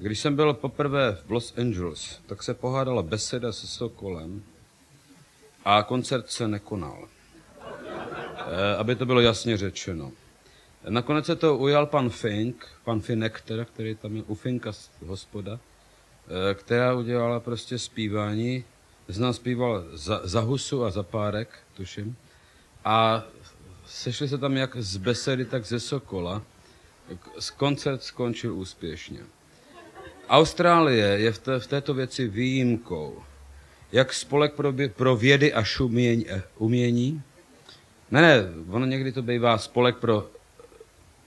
Když jsem byl poprvé v Los Angeles, tak se pohádala beseda se Sokolem a koncert se nekonal. E, aby to bylo jasně řečeno. Nakonec se to ujal pan Fink, pan Finek, teda, který tam je u Finka hospoda, e, která udělala prostě zpívání. Znám zpíval za, za husu a za párek, tuším. A sešli se tam jak z besedy, tak ze Sokola. Koncert skončil úspěšně. Austrálie je v, té, v této věci výjimkou. Jak spolek pro, pro vědy a šumění, eh, umění. Ne, ne, ono někdy to bývá spolek pro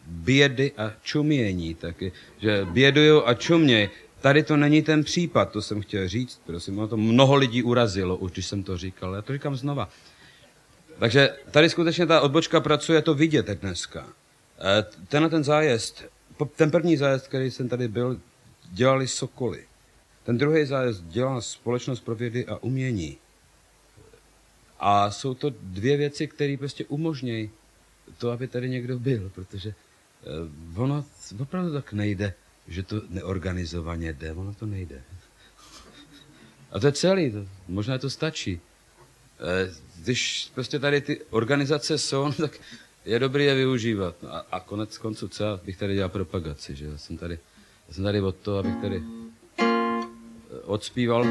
bědy a čumění taky, že bědují a čuměj. Tady to není ten případ, to jsem chtěl říct, prosím, ono to mnoho lidí urazilo, už když jsem to říkal, já to říkám znova. Takže tady skutečně ta odbočka pracuje, to vidět dneska. Eh, tenhle ten zájezd, ten první zájezd, který jsem tady byl, dělali Sokoly. Ten druhý zájezd dělá Společnost pro vědy a umění. A jsou to dvě věci, které prostě umožňují to, aby tady někdo byl, protože eh, ono opravdu tak nejde, že to neorganizovaně jde, ono to nejde. A to je celý, to, možná to stačí. Eh, když prostě tady ty organizace jsou, tak je dobré je využívat. A, a konec konců, co já bych tady dělal propagaci, že já jsem tady jsem tady od toho, abych tady eh, odspíval.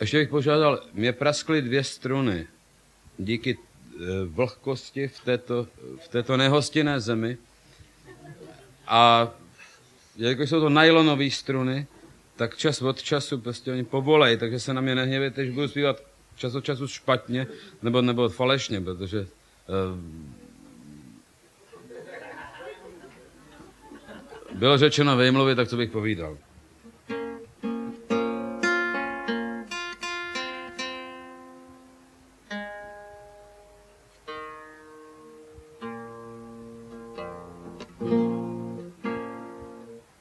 Ještě bych požádal, mě praskly dvě struny díky eh, vlhkosti v této, v této nehostinné zemi. A jelikož jsou to nylonové struny, tak čas od času prostě oni povolej, takže se na mě nehněvěte, že budu zpívat čas od času špatně, nebo, nebo falešně, protože uh, bylo řečeno vejmluvě, tak co bych povídal.